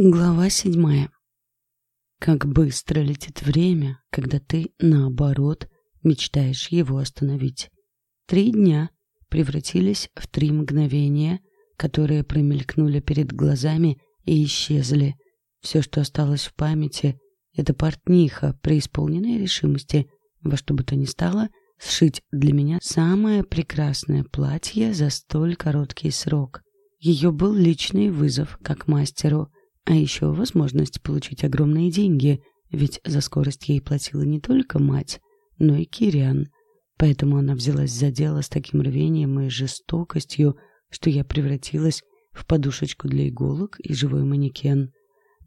Глава седьмая. Как быстро летит время, когда ты, наоборот, мечтаешь его остановить. Три дня превратились в три мгновения, которые промелькнули перед глазами и исчезли. Все, что осталось в памяти, это портниха, преисполненная решимости во что бы то ни стало сшить для меня самое прекрасное платье за столь короткий срок. Ее был личный вызов как мастеру — а еще возможность получить огромные деньги, ведь за скорость ей платила не только мать, но и Кириан. Поэтому она взялась за дело с таким рвением и жестокостью, что я превратилась в подушечку для иголок и живой манекен.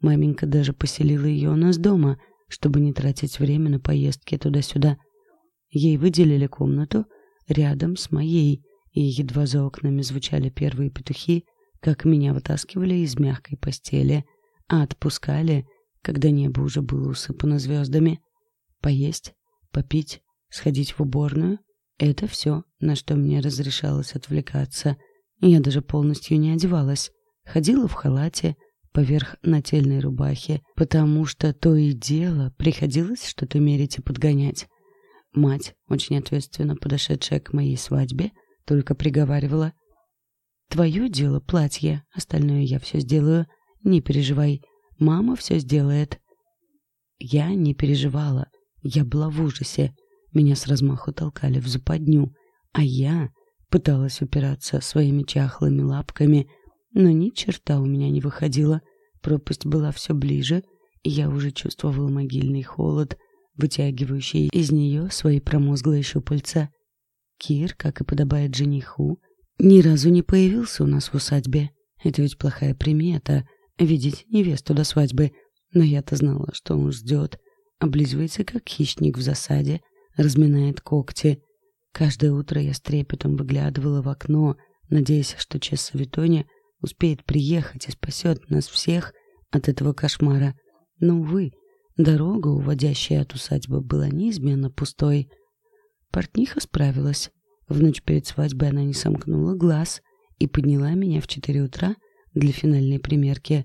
Маменька даже поселила ее у нас дома, чтобы не тратить время на поездки туда-сюда. Ей выделили комнату рядом с моей, и едва за окнами звучали первые петухи, как меня вытаскивали из мягкой постели, а отпускали, когда небо уже было усыпано звездами. Поесть, попить, сходить в уборную — это все, на что мне разрешалось отвлекаться. Я даже полностью не одевалась. Ходила в халате, поверх нательной рубахи, потому что то и дело приходилось что-то мерить и подгонять. Мать, очень ответственно подошедшая к моей свадьбе, только приговаривала Твое дело платье, остальное я все сделаю. Не переживай, мама все сделает. Я не переживала. Я была в ужасе. Меня с размаху толкали в западню, а я пыталась упираться своими чахлыми лапками, но ни черта у меня не выходило. Пропасть была все ближе, и я уже чувствовала могильный холод, вытягивающий из нее свои промозглые щупальца. Кир, как и подобает жениху, ни разу не появился у нас в усадьбе. Это ведь плохая примета — видеть невесту до свадьбы. Но я-то знала, что он ждет. Облизывается, как хищник в засаде, разминает когти. Каждое утро я с трепетом выглядывала в окно, надеясь, что Чесса Витония успеет приехать и спасет нас всех от этого кошмара. Но, увы, дорога, уводящая от усадьбы, была неизменно пустой. Портниха справилась. В ночь перед свадьбой она не сомкнула глаз и подняла меня в четыре утра для финальной примерки.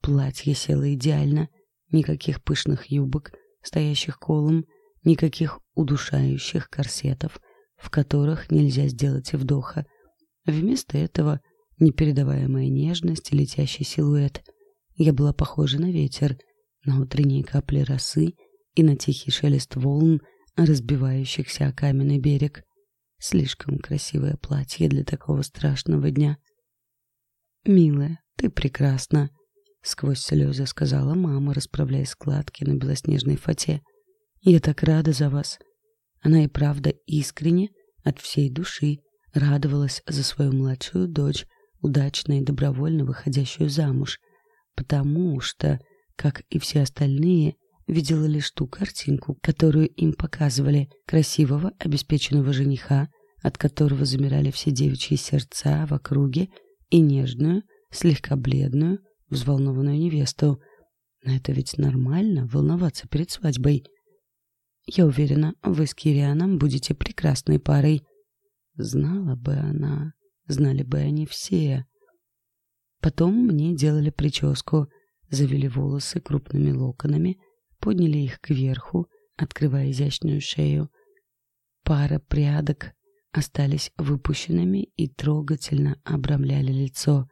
Платье село идеально, никаких пышных юбок, стоящих колом, никаких удушающих корсетов, в которых нельзя сделать и вдоха. Вместо этого непередаваемая нежность и летящий силуэт. Я была похожа на ветер, на утренние капли росы и на тихий шелест волн, разбивающихся о каменный берег. Слишком красивое платье для такого страшного дня. «Милая, ты прекрасна», — сквозь слезы сказала мама, расправляя складки на белоснежной фате. «Я так рада за вас». Она и правда искренне, от всей души, радовалась за свою младшую дочь, удачно и добровольно выходящую замуж, потому что, как и все остальные, видела лишь ту картинку, которую им показывали, красивого, обеспеченного жениха, от которого замирали все девичьи сердца в округе, и нежную, слегка бледную, взволнованную невесту. Но это ведь нормально, волноваться перед свадьбой. Я уверена, вы с Кирианом будете прекрасной парой. Знала бы она, знали бы они все. Потом мне делали прическу, завели волосы крупными локонами, подняли их кверху, открывая изящную шею. Пара прядок остались выпущенными и трогательно обрамляли лицо.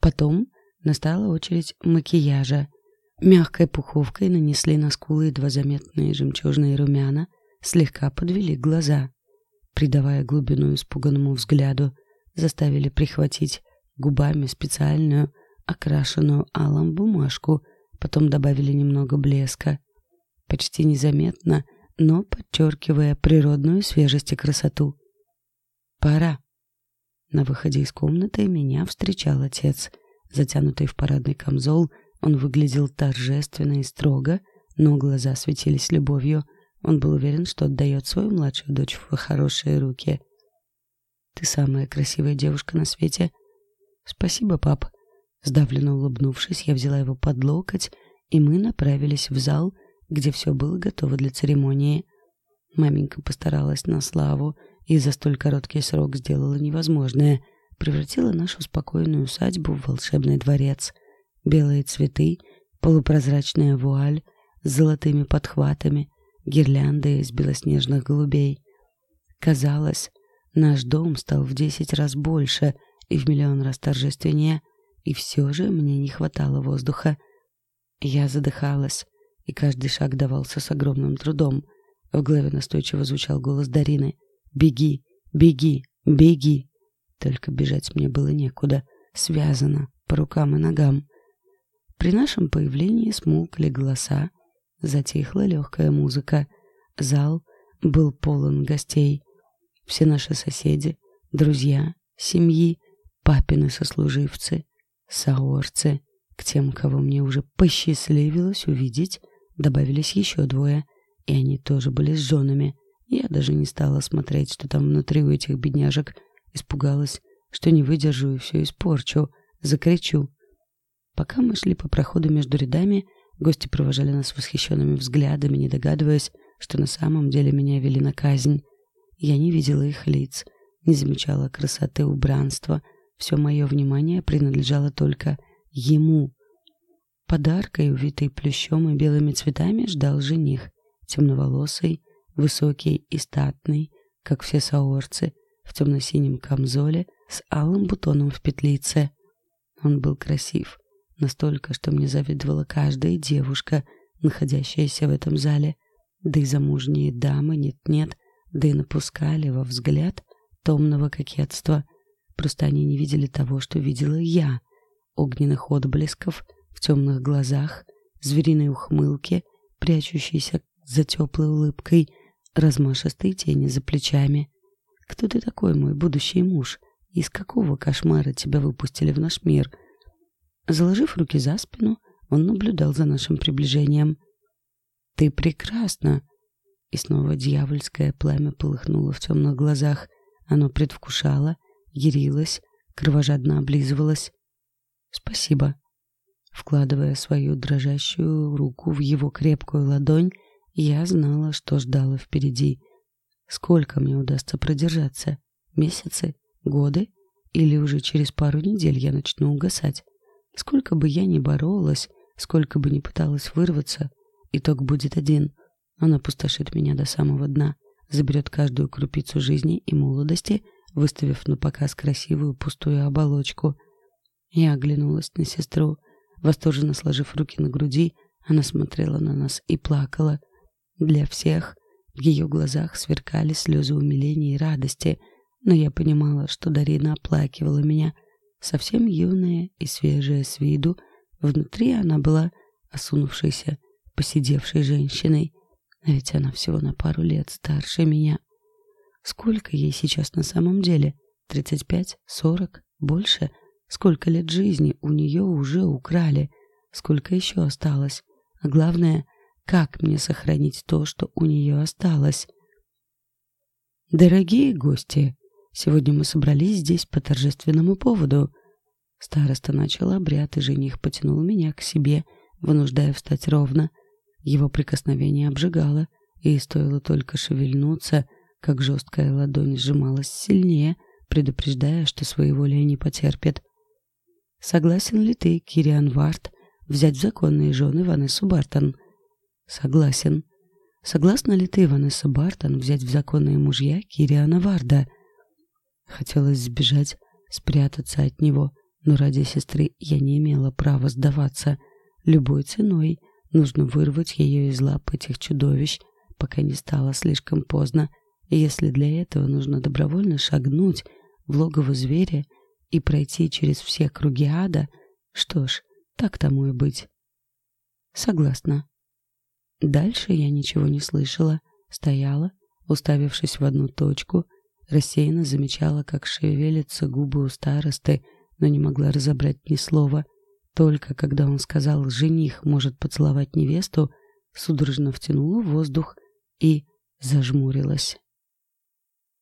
Потом настала очередь макияжа. Мягкой пуховкой нанесли на скулы едва заметные жемчужные румяна, слегка подвели глаза, придавая глубину испуганному взгляду, заставили прихватить губами специальную, окрашенную алым бумажку — потом добавили немного блеска. Почти незаметно, но подчеркивая природную свежесть и красоту. «Пора». На выходе из комнаты меня встречал отец. Затянутый в парадный камзол, он выглядел торжественно и строго, но глаза светились любовью. Он был уверен, что отдает свою младшую дочь в хорошие руки. «Ты самая красивая девушка на свете». «Спасибо, пап», Сдавленно улыбнувшись, я взяла его под локоть, и мы направились в зал, где все было готово для церемонии. Маменька постаралась на славу и за столь короткий срок сделала невозможное, превратила нашу спокойную усадьбу в волшебный дворец. белые цветы, полупрозрачная вуаль с золотыми подхватами, гирлянды из белоснежных голубей. Казалось, наш дом стал в десять раз больше и в миллион раз торжественнее, и все же мне не хватало воздуха. Я задыхалась, и каждый шаг давался с огромным трудом. В голове настойчиво звучал голос Дарины. «Беги, беги, беги!» Только бежать мне было некуда, связано по рукам и ногам. При нашем появлении смолкли голоса, затихла легкая музыка. Зал был полон гостей. Все наши соседи, друзья, семьи, папины сослуживцы, саорцы. К тем, кого мне уже посчастливилось увидеть, добавились еще двое, и они тоже были с женами. Я даже не стала смотреть, что там внутри у этих бедняжек. Испугалась, что не выдержу и все испорчу, закричу. Пока мы шли по проходу между рядами, гости провожали нас восхищенными взглядами, не догадываясь, что на самом деле меня вели на казнь. Я не видела их лиц, не замечала красоты убранства. Все мое внимание принадлежало только ему. Подаркой, увитой плющом и белыми цветами, ждал жених, темноволосый, высокий и статный, как все саорцы, в темно-синем камзоле с алым бутоном в петлице. Он был красив, настолько, что мне завидовала каждая девушка, находящаяся в этом зале. Да и замужние дамы нет-нет, да и напускали во взгляд томного кокетства. Просто они не видели того, что видела я. Огненных отблесков в темных глазах, звериной ухмылки, прячущейся за теплой улыбкой, размашистой тени за плечами. «Кто ты такой, мой будущий муж? Из какого кошмара тебя выпустили в наш мир?» Заложив руки за спину, он наблюдал за нашим приближением. «Ты прекрасна!» И снова дьявольское пламя полыхнуло в темных глазах. Оно предвкушало, ярилось, кровожадно облизывалось. «Спасибо». Вкладывая свою дрожащую руку в его крепкую ладонь, я знала, что ждала впереди. Сколько мне удастся продержаться? Месяцы? Годы? Или уже через пару недель я начну угасать? Сколько бы я ни боролась, сколько бы ни пыталась вырваться, итог будет один. Он опустошит меня до самого дна, заберет каждую крупицу жизни и молодости, выставив на показ красивую пустую оболочку. Я оглянулась на сестру. Восторженно сложив руки на груди, она смотрела на нас и плакала. Для всех в ее глазах сверкали слезы умиления и радости, но я понимала, что Дарина оплакивала меня — совсем юная и свежая с виду, внутри она была осунувшейся, посидевшей женщиной, а ведь она всего на пару лет старше меня. Сколько ей сейчас на самом деле? Тридцать пять? Сорок? Больше? Сколько лет жизни у нее уже украли? Сколько еще осталось? А главное, как мне сохранить то, что у нее осталось? Дорогие гости, Сегодня мы собрались здесь по торжественному поводу. Староста начал обряд, и жених потянул меня к себе, вынуждая встать ровно. Его прикосновение обжигало, и стоило только шевельнуться, как жесткая ладонь сжималась сильнее, предупреждая, что своеволие не потерпит. «Согласен ли ты, Кириан Варт, взять в законные жены Ванессу Бартон?» «Согласен. Согласна ли ты, Ванесса Бартон, взять в законные мужья Кириана Варда?» Хотелось сбежать, спрятаться от него, но ради сестры я не имела права сдаваться. Любой ценой нужно вырвать ее из лап этих чудовищ, пока не стало слишком поздно. Если для этого нужно добровольно шагнуть в логово зверя и пройти через все круги ада, что ж, так тому и быть. Согласна. Дальше я ничего не слышала, стояла, уставившись в одну точку, Рассеянно замечала, как шевелятся губы у старосты, но не могла разобрать ни слова. Только когда он сказал «жених может поцеловать невесту», судорожно втянула воздух и зажмурилась.